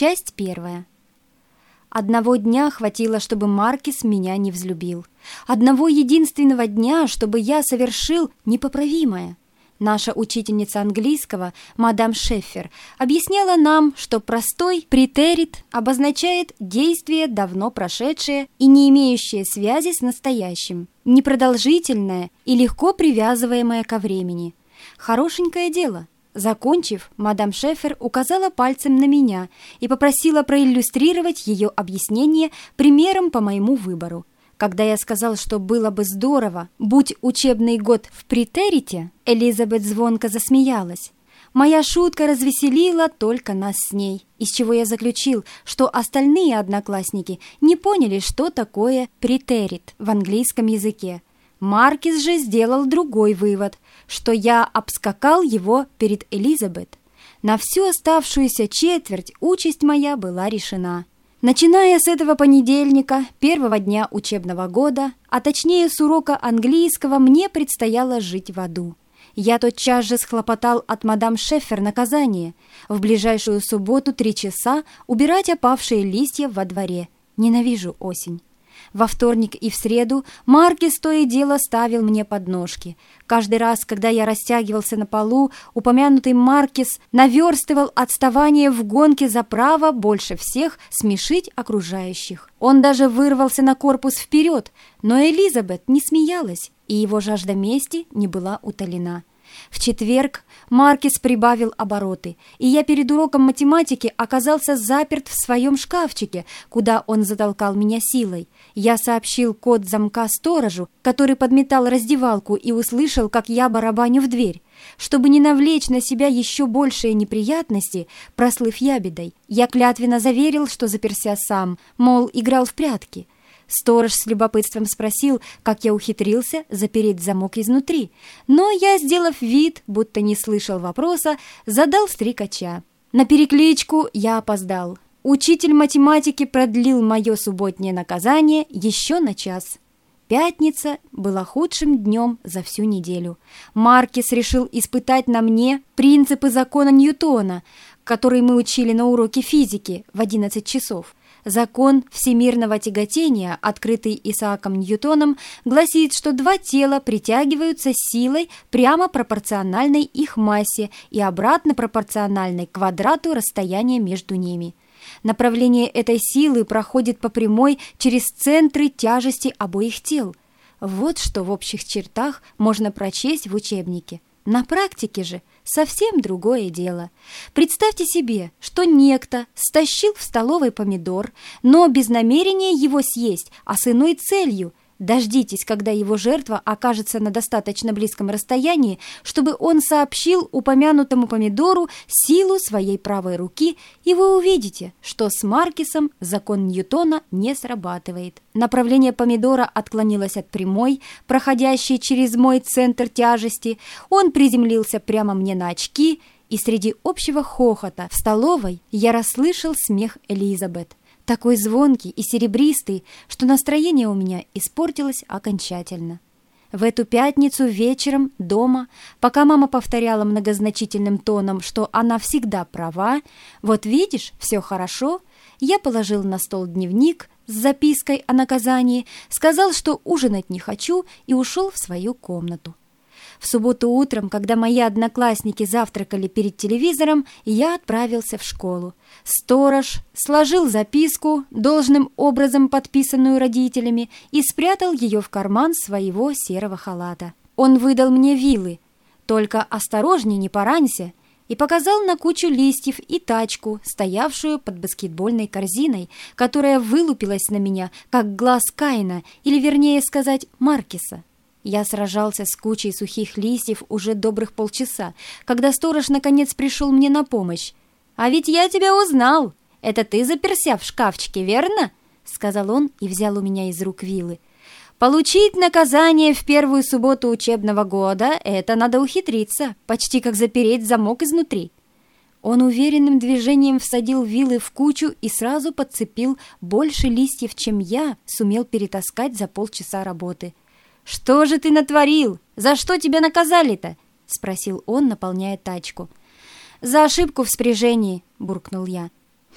Часть первая. Одного дня хватило, чтобы Маркис меня не взлюбил. Одного единственного дня, чтобы я совершил непоправимое. Наша учительница английского, мадам Шеффер, объясняла нам, что простой претерит обозначает действие, давно прошедшее и не имеющее связи с настоящим, непродолжительное и легко привязываемое ко времени. Хорошенькое дело – Закончив, мадам Шефер указала пальцем на меня и попросила проиллюстрировать ее объяснение примером по моему выбору. Когда я сказал, что было бы здорово, будь учебный год в претерите, Элизабет звонко засмеялась. Моя шутка развеселила только нас с ней, из чего я заключил, что остальные одноклассники не поняли, что такое претерит в английском языке. Маркис же сделал другой вывод, что я обскакал его перед Элизабет. На всю оставшуюся четверть участь моя была решена. Начиная с этого понедельника, первого дня учебного года, а точнее с урока английского, мне предстояло жить в аду. Я тотчас же схлопотал от мадам Шеффер наказание. В ближайшую субботу три часа убирать опавшие листья во дворе. Ненавижу осень. Во вторник и в среду Маркис то и дело ставил мне подножки. Каждый раз, когда я растягивался на полу, упомянутый Маркис наверстывал отставание в гонке за право больше всех смешить окружающих. Он даже вырвался на корпус вперед, но Элизабет не смеялась, и его жажда мести не была утолена. В четверг Маркис прибавил обороты, и я перед уроком математики оказался заперт в своем шкафчике, куда он затолкал меня силой. Я сообщил код замка сторожу, который подметал раздевалку и услышал, как я барабаню в дверь. Чтобы не навлечь на себя еще большие неприятности, прослыв ябедой, я клятвенно заверил, что заперся сам, мол, играл в прятки. Сторож с любопытством спросил, как я ухитрился запереть замок изнутри, но я, сделав вид, будто не слышал вопроса, задал стрекача. На перекличку я опоздал. Учитель математики продлил мое субботнее наказание еще на час. Пятница была худшим днем за всю неделю. Маркис решил испытать на мне принципы закона Ньютона, который мы учили на уроке физики в 11 часов. Закон всемирного тяготения, открытый Исааком Ньютоном, гласит, что два тела притягиваются силой прямо пропорциональной их массе и обратно пропорциональной квадрату расстояния между ними. Направление этой силы проходит по прямой через центры тяжести обоих тел. Вот что в общих чертах можно прочесть в учебнике. На практике же совсем другое дело. Представьте себе, что некто стащил в столовой помидор, но без намерения его съесть, а с иной целью – Дождитесь, когда его жертва окажется на достаточно близком расстоянии, чтобы он сообщил упомянутому помидору силу своей правой руки, и вы увидите, что с Маркисом закон Ньютона не срабатывает. Направление помидора отклонилось от прямой, проходящей через мой центр тяжести. Он приземлился прямо мне на очки, и среди общего хохота в столовой я расслышал смех Элизабет такой звонкий и серебристый, что настроение у меня испортилось окончательно. В эту пятницу вечером дома, пока мама повторяла многозначительным тоном, что она всегда права, «Вот видишь, все хорошо», я положил на стол дневник с запиской о наказании, сказал, что ужинать не хочу и ушел в свою комнату. В субботу утром, когда мои одноклассники завтракали перед телевизором, я отправился в школу. Сторож сложил записку, должным образом подписанную родителями, и спрятал ее в карман своего серого халата. Он выдал мне вилы. «Только осторожней, не поранься!» и показал на кучу листьев и тачку, стоявшую под баскетбольной корзиной, которая вылупилась на меня, как глаз Каина, или, вернее сказать, Маркиса. Я сражался с кучей сухих листьев уже добрых полчаса, когда сторож наконец пришел мне на помощь. «А ведь я тебя узнал! Это ты заперся в шкафчике, верно?» Сказал он и взял у меня из рук вилы. «Получить наказание в первую субботу учебного года — это надо ухитриться, почти как запереть замок изнутри». Он уверенным движением всадил вилы в кучу и сразу подцепил больше листьев, чем я сумел перетаскать за полчаса работы — «Что же ты натворил? За что тебя наказали-то?» — спросил он, наполняя тачку. «За ошибку в спряжении», — буркнул я.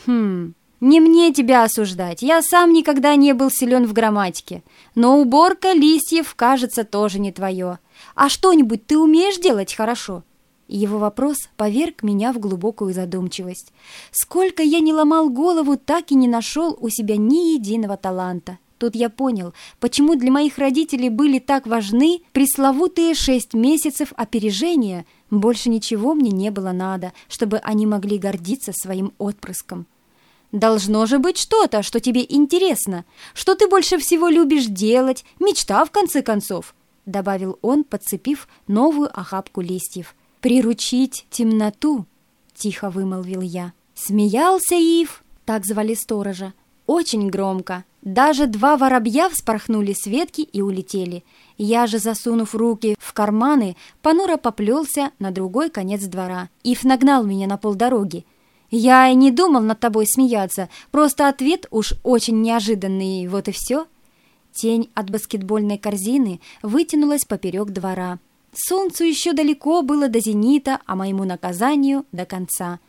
Хм, не мне тебя осуждать, я сам никогда не был силен в грамматике. Но уборка листьев, кажется, тоже не твое. А что-нибудь ты умеешь делать хорошо?» Его вопрос поверг меня в глубокую задумчивость. Сколько я не ломал голову, так и не нашел у себя ни единого таланта. Тут я понял, почему для моих родителей были так важны пресловутые шесть месяцев опережения. Больше ничего мне не было надо, чтобы они могли гордиться своим отпрыском. Должно же быть что-то, что тебе интересно, что ты больше всего любишь делать, мечта в конце концов, добавил он, подцепив новую охапку листьев. Приручить темноту, тихо вымолвил я. Смеялся Ив, так звали сторожа, очень громко. Даже два воробья вспорхнули с ветки и улетели. Я же, засунув руки в карманы, понуро поплелся на другой конец двора. Ив нагнал меня на полдороги. Я и не думал над тобой смеяться, просто ответ уж очень неожиданный, вот и все. Тень от баскетбольной корзины вытянулась поперек двора. Солнцу еще далеко было до зенита, а моему наказанию — до конца.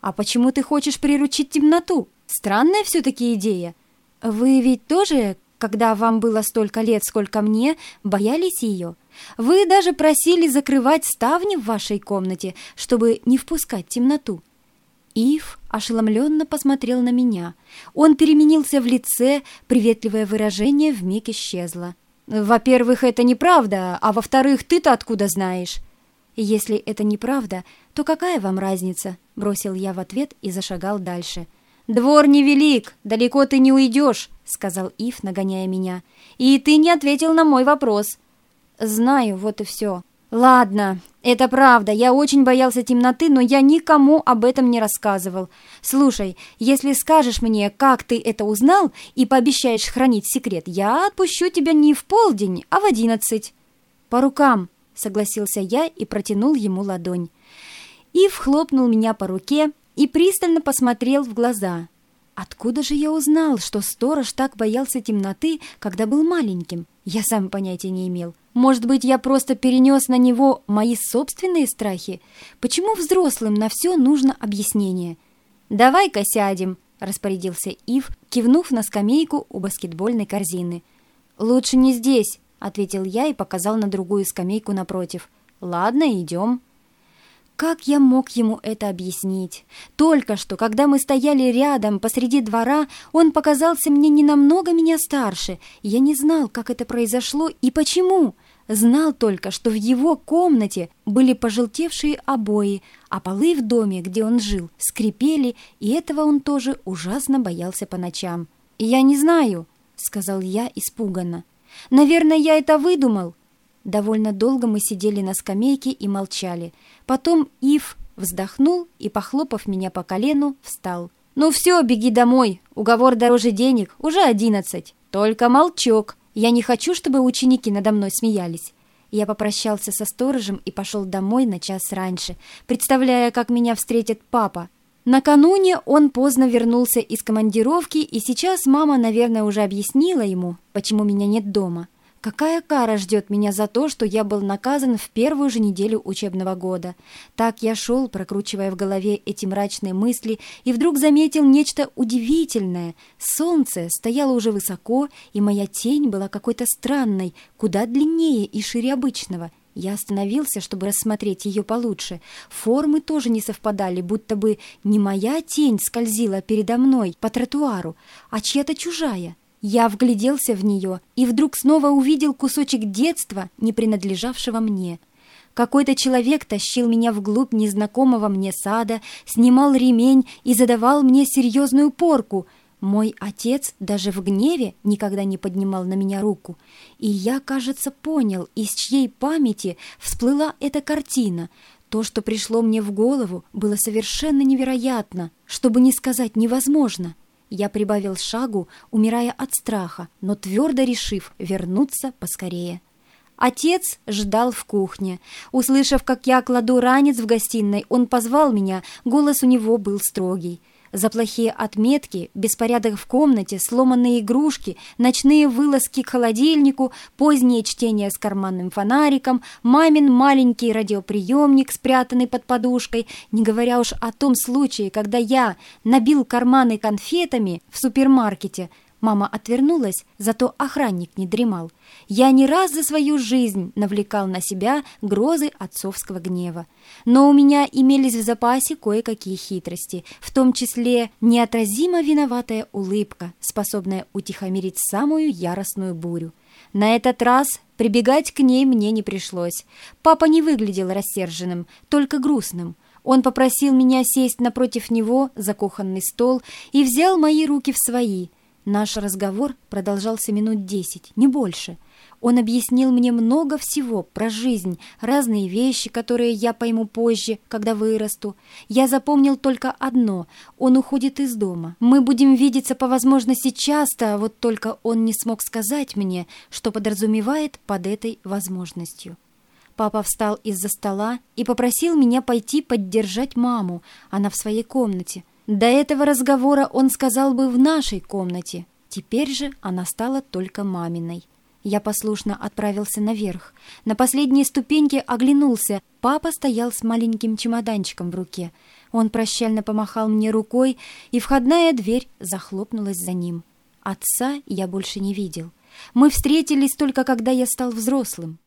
«А почему ты хочешь приручить темноту?» Странная все-таки идея. Вы ведь тоже, когда вам было столько лет, сколько мне, боялись ее? Вы даже просили закрывать ставни в вашей комнате, чтобы не впускать темноту. Ив ошеломленно посмотрел на меня. Он переменился в лице, приветливое выражение вмиг исчезло. «Во-первых, это неправда, а во-вторых, ты-то откуда знаешь?» «Если это неправда, то какая вам разница?» — бросил я в ответ и зашагал дальше — «Двор невелик, далеко ты не уйдешь», — сказал Ив, нагоняя меня. «И ты не ответил на мой вопрос». «Знаю, вот и все». «Ладно, это правда, я очень боялся темноты, но я никому об этом не рассказывал. Слушай, если скажешь мне, как ты это узнал, и пообещаешь хранить секрет, я отпущу тебя не в полдень, а в одиннадцать». «По рукам», — согласился я и протянул ему ладонь. Ив хлопнул меня по руке, и пристально посмотрел в глаза. Откуда же я узнал, что сторож так боялся темноты, когда был маленьким? Я сам понятия не имел. Может быть, я просто перенес на него мои собственные страхи? Почему взрослым на все нужно объяснение? «Давай-ка сядем», — распорядился Ив, кивнув на скамейку у баскетбольной корзины. «Лучше не здесь», — ответил я и показал на другую скамейку напротив. «Ладно, идем». Как я мог ему это объяснить? Только что, когда мы стояли рядом посреди двора, он показался мне не намного меня старше. Я не знал, как это произошло и почему. Знал только, что в его комнате были пожелтевшие обои, а полы в доме, где он жил, скрипели, и этого он тоже ужасно боялся по ночам. «Я не знаю», — сказал я испуганно. «Наверное, я это выдумал». Довольно долго мы сидели на скамейке и молчали. Потом Ив вздохнул и, похлопав меня по колену, встал. «Ну все, беги домой. Уговор дороже денег. Уже одиннадцать. Только молчок. Я не хочу, чтобы ученики надо мной смеялись». Я попрощался со сторожем и пошел домой на час раньше, представляя, как меня встретит папа. Накануне он поздно вернулся из командировки, и сейчас мама, наверное, уже объяснила ему, почему меня нет дома. Какая кара ждет меня за то, что я был наказан в первую же неделю учебного года? Так я шел, прокручивая в голове эти мрачные мысли, и вдруг заметил нечто удивительное. Солнце стояло уже высоко, и моя тень была какой-то странной, куда длиннее и шире обычного. Я остановился, чтобы рассмотреть ее получше. Формы тоже не совпадали, будто бы не моя тень скользила передо мной по тротуару, а чья-то чужая. Я вгляделся в нее и вдруг снова увидел кусочек детства, не принадлежавшего мне. Какой-то человек тащил меня вглубь незнакомого мне сада, снимал ремень и задавал мне серьезную порку. Мой отец даже в гневе никогда не поднимал на меня руку. И я, кажется, понял, из чьей памяти всплыла эта картина. То, что пришло мне в голову, было совершенно невероятно, чтобы не сказать невозможно. Я прибавил шагу, умирая от страха, но твердо решив вернуться поскорее. Отец ждал в кухне. Услышав, как я кладу ранец в гостиной, он позвал меня, голос у него был строгий. За плохие отметки, беспорядок в комнате, сломанные игрушки, ночные вылазки к холодильнику, позднее чтение с карманным фонариком, мамин маленький радиоприемник, спрятанный под подушкой, не говоря уж о том случае, когда я набил карманы конфетами в супермаркете – Мама отвернулась, зато охранник не дремал. Я не раз за свою жизнь навлекал на себя грозы отцовского гнева. Но у меня имелись в запасе кое-какие хитрости, в том числе неотразимо виноватая улыбка, способная утихомирить самую яростную бурю. На этот раз прибегать к ней мне не пришлось. Папа не выглядел рассерженным, только грустным. Он попросил меня сесть напротив него за кухонный стол и взял мои руки в свои – Наш разговор продолжался минут десять, не больше. Он объяснил мне много всего про жизнь, разные вещи, которые я пойму позже, когда вырасту. Я запомнил только одно — он уходит из дома. Мы будем видеться по возможности часто, а вот только он не смог сказать мне, что подразумевает под этой возможностью. Папа встал из-за стола и попросил меня пойти поддержать маму, она в своей комнате. До этого разговора он сказал бы в нашей комнате. Теперь же она стала только маминой. Я послушно отправился наверх. На последней ступеньке оглянулся. Папа стоял с маленьким чемоданчиком в руке. Он прощально помахал мне рукой, и входная дверь захлопнулась за ним. Отца я больше не видел. Мы встретились только когда я стал взрослым.